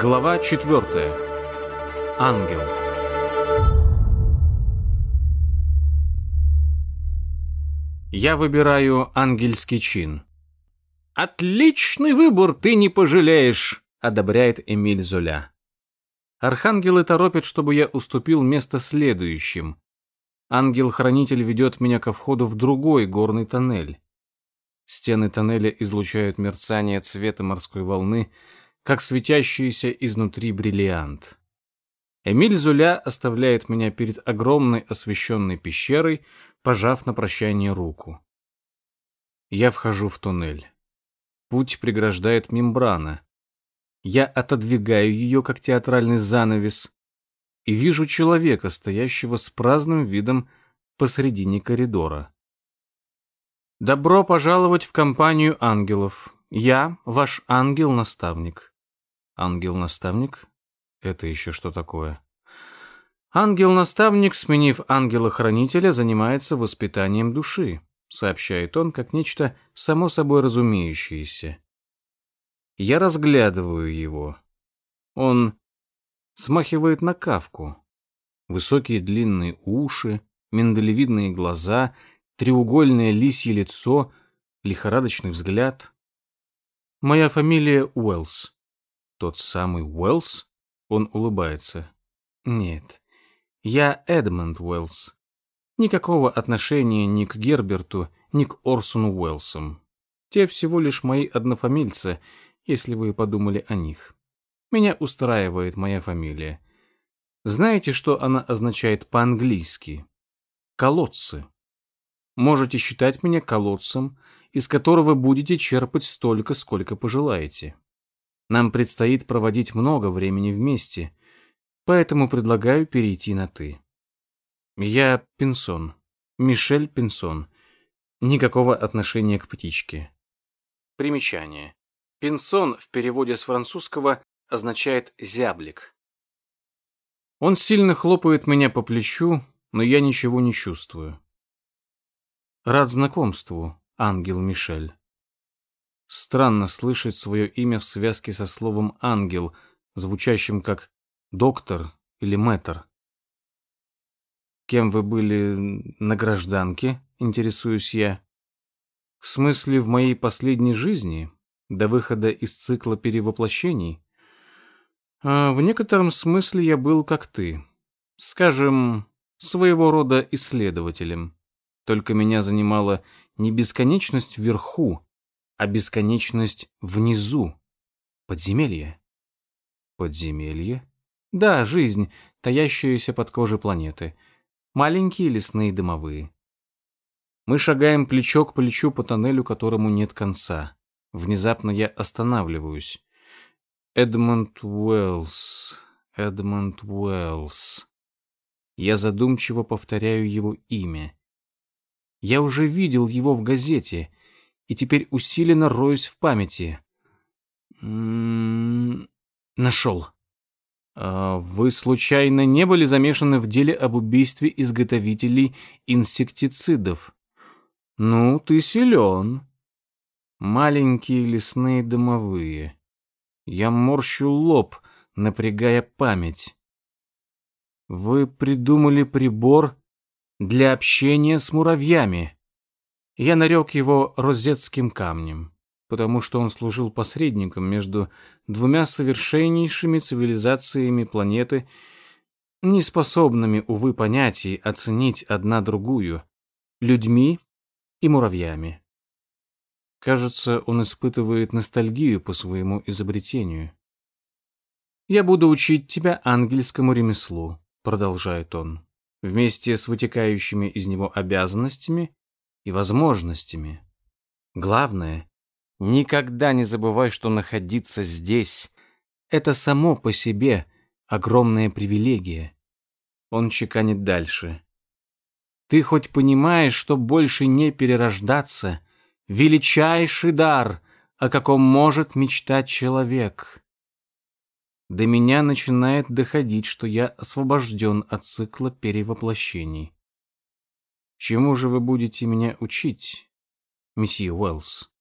Глава четвертая. Ангел. Я выбираю ангельский чин. «Отличный выбор, ты не пожалеешь», — одобряет Эмиль Золя. Архангелы торопят, чтобы я уступил место следующим. Ангел-хранитель ведет меня ко входу в другой горный тоннель. Стены тоннеля излучают мерцание цвета морской волны, как светящийся изнутри бриллиант. Эмиль Зуля оставляет меня перед огромной освещенной пещерой, пожав на прощание руку. Я вхожу в туннель. Путь преграждает мембрана. Я отодвигаю ее, как театральный занавес, и вижу человека, стоящего с праздным видом посредине коридора. «Добро пожаловать в компанию ангелов. Я ваш ангел-наставник». «Ангел-наставник? Это еще что такое?» «Ангел-наставник, сменив ангела-хранителя, занимается воспитанием души», сообщает он, как нечто само собой разумеющееся. Я разглядываю его. Он смахивает на кавку. Высокие длинные уши, миндалевидные глаза, треугольное лисье лицо, лихорадочный взгляд. Моя фамилия Уэллс. Тот самый Уэллс? Он улыбается. Нет, я Эдмонд Уэллс. Никакого отношения ни к Герберту, ни к Орсону Уэллсам. Те всего лишь мои однофамильцы, если вы подумали о них. Меня устраивает моя фамилия. Знаете, что она означает по-английски? Колодцы. Можете считать меня колодцем, из которого будете черпать столько, сколько пожелаете. Нам предстоит проводить много времени вместе, поэтому предлагаю перейти на «ты». Я Пинсон, Мишель Пинсон. Никакого отношения к птичке. Примечание. Пинсон в переводе с французского означает «зяблик». Он сильно хлопает меня по плечу, но я ничего не чувствую. Рад знакомству, ангел Мишель. Странно слышать свое имя в связке со словом «ангел», звучащим как «доктор» или «мэтр». «Кем вы были на гражданке?» — интересуюсь я. «В смысле, в моей последней жизни, до выхода из цикла перевоплощений?» А в некотором смысле я был как ты. Скажем, своего рода исследователем. Только меня занимала не бесконечность вверху, а бесконечность внизу. Подземелье. Подземелье? Да, жизнь, таящаяся под кожей планеты. Маленькие лесные дымовые. Мы шагаем плечо к плечу по тоннелю, которому нет конца. Внезапно я останавливаюсь. Эдмонд Уэллс, Эдмонд Уэллс. Я задумчиво повторяю его имя. Я уже видел его в газете и теперь усиленно роюсь в памяти. М -м -м, нашел. А вы случайно не были замешаны в деле об убийстве изготовителей инсектицидов? Ну, ты силен. Маленькие лесные домовые. Я морщу лоб, напрягая память. Вы придумали прибор для общения с муравьями. Я нарек его розетским камнем, потому что он служил посредником между двумя совершеннейшими цивилизациями планеты, неспособными, увы, понять и оценить одна другую, людьми и муравьями. Кажется, он испытывает ностальгию по своему изобретению. «Я буду учить тебя ангельскому ремеслу», — продолжает он, «вместе с вытекающими из него обязанностями и возможностями. Главное, никогда не забывай, что находиться здесь — это само по себе огромная привилегия». Он чеканит дальше. «Ты хоть понимаешь, что больше не перерождаться — величайший дар, о каком может мечтать человек. До меня начинает доходить, что я освобожден от цикла перевоплощений. Чему же вы будете меня учить, месье Уэллс?